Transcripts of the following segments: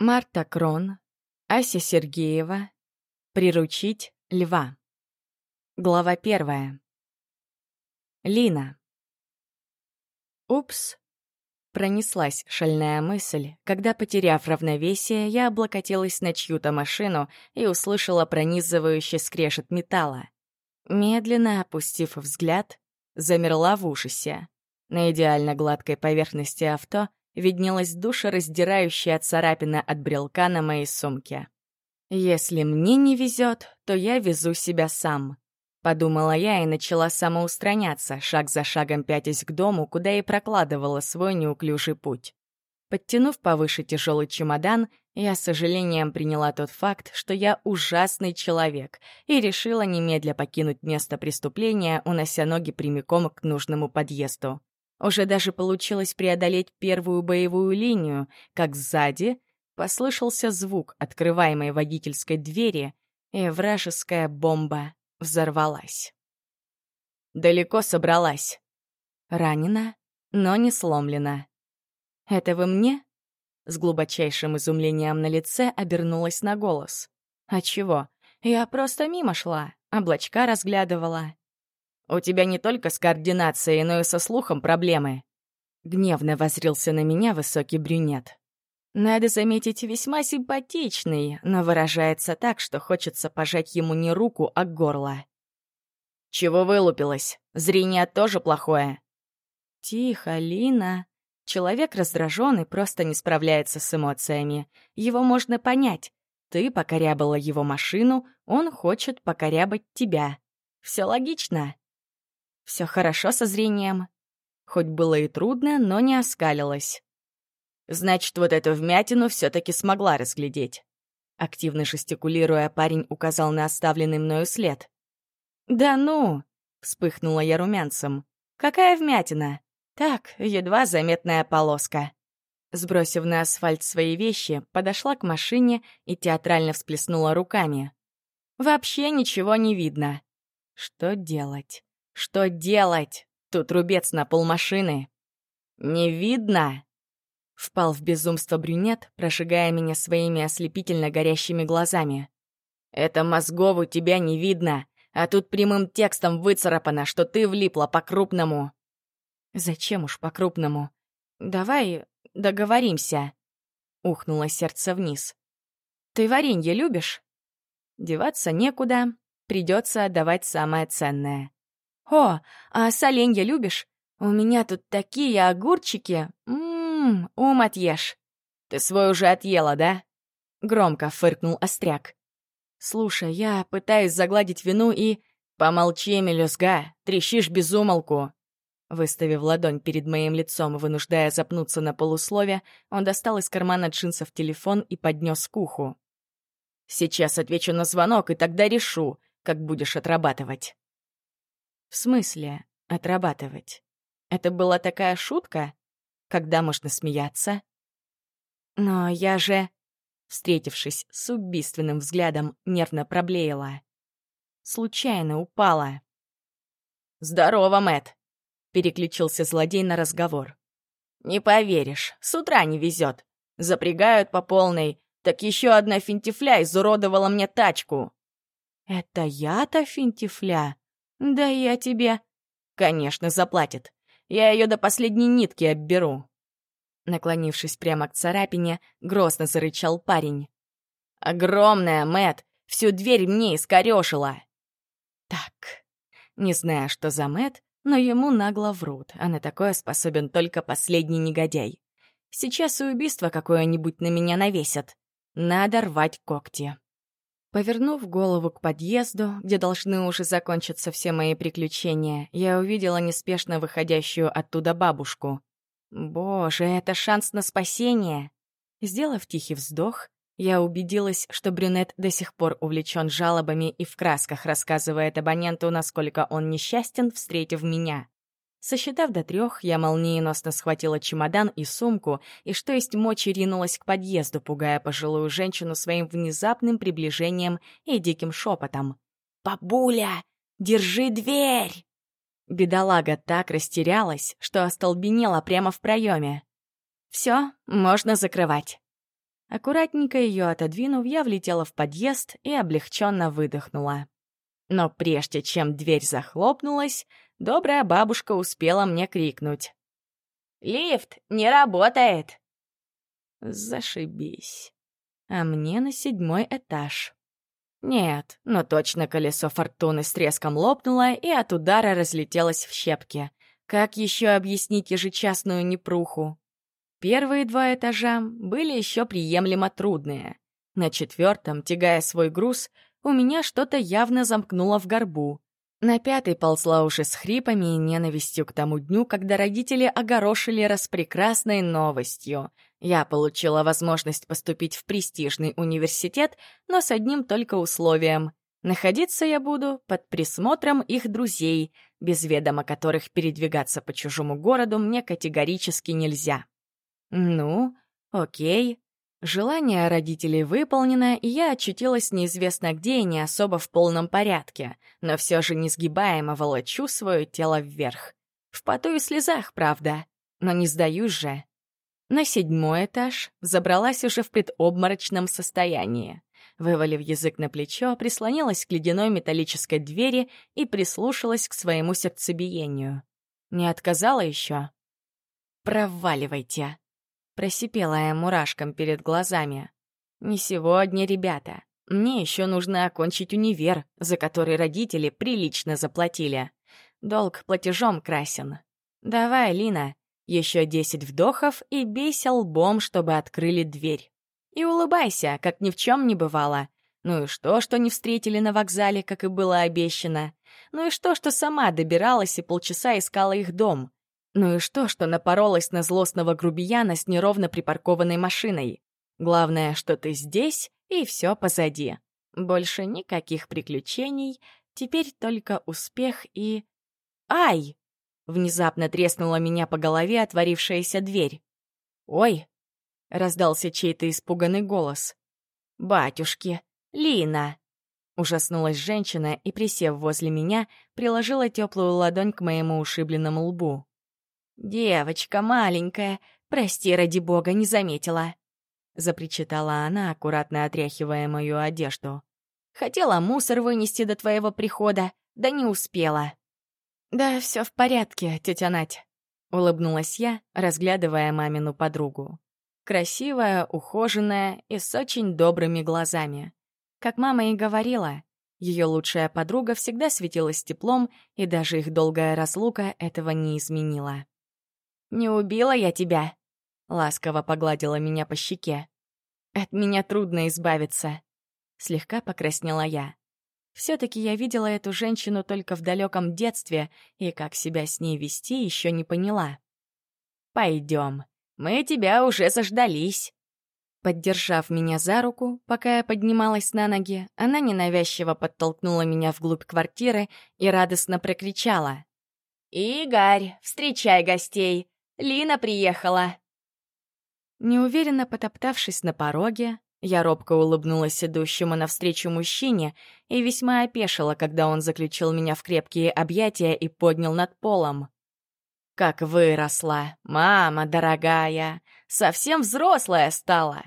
Марта Крон, Ася Сергеева, Приручить льва. Глава первая. Лина. Упс. Пронеслась шальная мысль, когда, потеряв равновесие, я облокотилась на чью-то машину и услышала пронизывающий скрежет металла. Медленно опустив взгляд, замерла в ужасе. На идеально гладкой поверхности авто виднелась душераздирающая царапина от брелка на моей сумке. «Если мне не везет, то я везу себя сам», — подумала я и начала самоустраняться, шаг за шагом пятясь к дому, куда и прокладывала свой неуклюжий путь. Подтянув повыше тяжелый чемодан, я с сожалением приняла тот факт, что я ужасный человек, и решила немедля покинуть место преступления, унося ноги прямиком к нужному подъезду. Уже даже получилось преодолеть первую боевую линию, как сзади послышался звук открываемой водительской двери, и вражеская бомба взорвалась. Далеко собралась. Ранена, но не сломлена. «Это вы мне?» С глубочайшим изумлением на лице обернулась на голос. «А чего? Я просто мимо шла, облачка разглядывала». У тебя не только с координацией, но и со слухом проблемы». Гневно возрился на меня высокий брюнет. Надо заметить, весьма симпатичный, но выражается так, что хочется пожать ему не руку, а горло. «Чего вылупилась? Зрение тоже плохое?» «Тихо, Лина. Человек раздражен и просто не справляется с эмоциями. Его можно понять. Ты покорябала его машину, он хочет покорябать тебя. Все логично?» Все хорошо со зрением. Хоть было и трудно, но не оскалилась. Значит, вот эту вмятину все-таки смогла разглядеть. Активно жестикулируя, парень указал на оставленный мною след. «Да ну!» — вспыхнула я румянцем. «Какая вмятина? Так, едва заметная полоска». Сбросив на асфальт свои вещи, подошла к машине и театрально всплеснула руками. «Вообще ничего не видно. Что делать? Что делать? Тут рубец на полмашины. Не видно? Впал в безумство брюнет, прожигая меня своими ослепительно горящими глазами. Это мозгов тебя не видно, а тут прямым текстом выцарапано, что ты влипла по-крупному. Зачем уж по-крупному? Давай договоримся. Ухнуло сердце вниз. Ты варенье любишь? Деваться некуда, придется отдавать самое ценное. «О, а соленья любишь? У меня тут такие огурчики! Ммм, ум отъешь!» «Ты свой уже отъела, да?» Громко фыркнул Остряк. «Слушай, я пытаюсь загладить вину и...» «Помолчи, мелюзга, трещишь без умолку!» Выставив ладонь перед моим лицом, вынуждая запнуться на полуслове, он достал из кармана джинсов телефон и поднес к уху. «Сейчас отвечу на звонок, и тогда решу, как будешь отрабатывать». В смысле отрабатывать? Это была такая шутка? Когда можно смеяться? Но я же, встретившись с убийственным взглядом, нервно проблеяла. Случайно упала. «Здорово, Мэт, переключился злодей на разговор. «Не поверишь, с утра не везет. Запрягают по полной, так еще одна финтифля изуродовала мне тачку». «Это я-то финтифля?» «Да я тебе...» «Конечно, заплатит. Я ее до последней нитки обберу». Наклонившись прямо к царапине, грозно зарычал парень. «Огромная, Мэт, всю дверь мне искорёшила!» «Так, не знаю, что за Мэт, но ему нагло врут, а на такое способен только последний негодяй. Сейчас и убийство какое-нибудь на меня навесят. Надо рвать когти». Повернув голову к подъезду, где должны уже закончиться все мои приключения, я увидела неспешно выходящую оттуда бабушку. Боже, это шанс на спасение! Сделав тихий вздох, я убедилась, что брюнет до сих пор увлечен жалобами и в красках рассказывает абоненту, насколько он несчастен, встретив меня. Сосчитав до трех, я молниеносно схватила чемодан и сумку и, что есть мочи, ринулась к подъезду, пугая пожилую женщину своим внезапным приближением и диким шепотом. «Бабуля, держи дверь!» Бедолага так растерялась, что остолбенела прямо в проеме. «Все, можно закрывать». Аккуратненько ее отодвинув, я влетела в подъезд и облегченно выдохнула. Но прежде чем дверь захлопнулась, добрая бабушка успела мне крикнуть. «Лифт не работает!» Зашибись. А мне на седьмой этаж. Нет, но точно колесо фортуны с треском лопнуло и от удара разлетелось в щепки. Как еще объяснить ежечасную непруху? Первые два этажа были еще приемлемо трудные. На четвертом, тягая свой груз, у меня что-то явно замкнуло в горбу. На пятый ползла уже с хрипами и ненавистью к тому дню, когда родители огорошили распрекрасной новостью. Я получила возможность поступить в престижный университет, но с одним только условием. Находиться я буду под присмотром их друзей, без ведома которых передвигаться по чужому городу мне категорически нельзя. Ну, окей. Желание родителей выполнено, и я очутилась неизвестно где и не особо в полном порядке, но все же несгибаемо волочу свое тело вверх. В поту и слезах, правда, но не сдаюсь же. На седьмой этаж забралась уже в предобморочном состоянии. Вывалив язык на плечо, прислонилась к ледяной металлической двери и прислушалась к своему сердцебиению. Не отказала еще? «Проваливайте!» Просипела я мурашкам перед глазами. «Не сегодня, ребята. Мне еще нужно окончить универ, за который родители прилично заплатили. Долг платежом красен. Давай, Лина, еще десять вдохов и бейся лбом, чтобы открыли дверь. И улыбайся, как ни в чем не бывало. Ну и что, что не встретили на вокзале, как и было обещано? Ну и что, что сама добиралась и полчаса искала их дом? Ну и что, что напоролась на злостного грубияна с неровно припаркованной машиной? Главное, что ты здесь, и все позади. Больше никаких приключений, теперь только успех и... Ай! Внезапно треснула меня по голове отворившаяся дверь. «Ой!» — раздался чей-то испуганный голос. «Батюшки! Лина!» Ужаснулась женщина и, присев возле меня, приложила теплую ладонь к моему ушибленному лбу. «Девочка маленькая, прости, ради бога, не заметила», — запричитала она, аккуратно отряхивая мою одежду. «Хотела мусор вынести до твоего прихода, да не успела». «Да все в порядке, тетя Надь», — улыбнулась я, разглядывая мамину подругу. Красивая, ухоженная и с очень добрыми глазами. Как мама и говорила, ее лучшая подруга всегда светилась теплом, и даже их долгая разлука этого не изменила. «Не убила я тебя?» — ласково погладила меня по щеке. «От меня трудно избавиться», — слегка покраснела я. Все-таки я видела эту женщину только в далеком детстве, и как себя с ней вести еще не поняла. «Пойдем, мы тебя уже заждались». Поддержав меня за руку, пока я поднималась на ноги, она ненавязчиво подтолкнула меня вглубь квартиры и радостно прокричала. «Игорь, встречай гостей! Лина приехала!» Неуверенно потоптавшись на пороге, я робко улыбнулась идущему навстречу мужчине и весьма опешила, когда он заключил меня в крепкие объятия и поднял над полом. «Как выросла! Мама дорогая! Совсем взрослая стала!»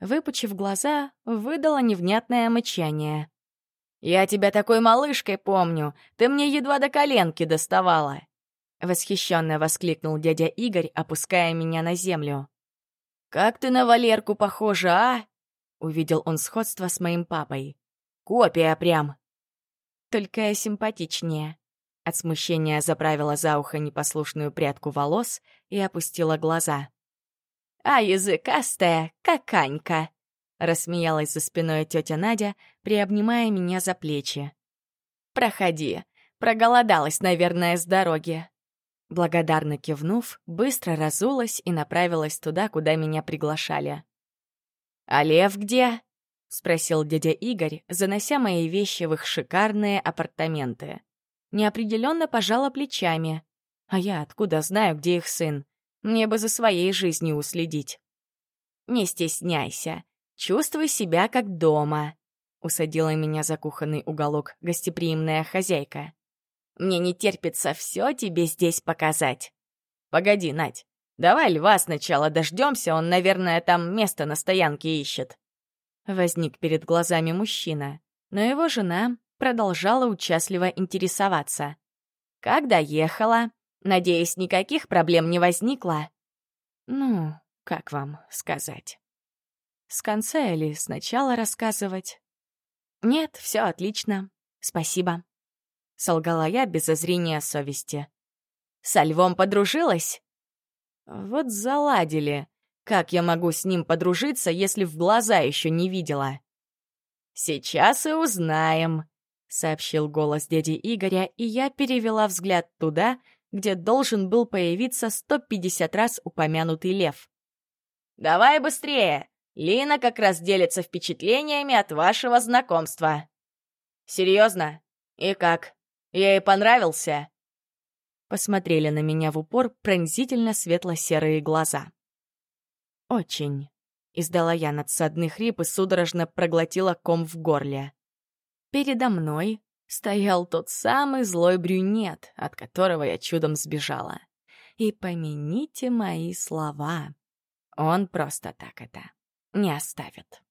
Выпучив глаза, выдала невнятное мычание. «Я тебя такой малышкой помню, ты мне едва до коленки доставала!» Восхищенно воскликнул дядя Игорь, опуская меня на землю. «Как ты на Валерку похожа, а?» Увидел он сходство с моим папой. «Копия прям!» «Только симпатичнее». От смущения заправила за ухо непослушную прядку волос и опустила глаза. «А языкастая, как Анька!» Рассмеялась за спиной тетя Надя, приобнимая меня за плечи. «Проходи. Проголодалась, наверное, с дороги. Благодарно кивнув, быстро разулась и направилась туда, куда меня приглашали. «А лев где?» — спросил дядя Игорь, занося мои вещи в их шикарные апартаменты. Неопределенно пожала плечами. А я откуда знаю, где их сын? Мне бы за своей жизнью уследить. «Не стесняйся. Чувствуй себя как дома», — усадила меня за кухонный уголок гостеприимная хозяйка. Мне не терпится все тебе здесь показать. Погоди, Надь, Давай льва сначала дождемся, он, наверное, там место на стоянке ищет». Возник перед глазами мужчина, но его жена продолжала участливо интересоваться. «Как доехала? Надеюсь, никаких проблем не возникло?» «Ну, как вам сказать?» «С конца или сначала рассказывать?» «Нет, все отлично. Спасибо», — солгала я без зазрения совести. «Со львом подружилась?» «Вот заладили. Как я могу с ним подружиться, если в глаза еще не видела?» «Сейчас и узнаем», — сообщил голос дяди Игоря, и я перевела взгляд туда, где должен был появиться 150 раз упомянутый лев. «Давай быстрее! Лина как раз делится впечатлениями от вашего знакомства». «Серьезно? И как? Я ей понравился?» Посмотрели на меня в упор пронзительно светло-серые глаза. «Очень», — издала я надсадный хрип и судорожно проглотила ком в горле. Передо мной стоял тот самый злой брюнет, от которого я чудом сбежала. И помяните мои слова. Он просто так это не оставит.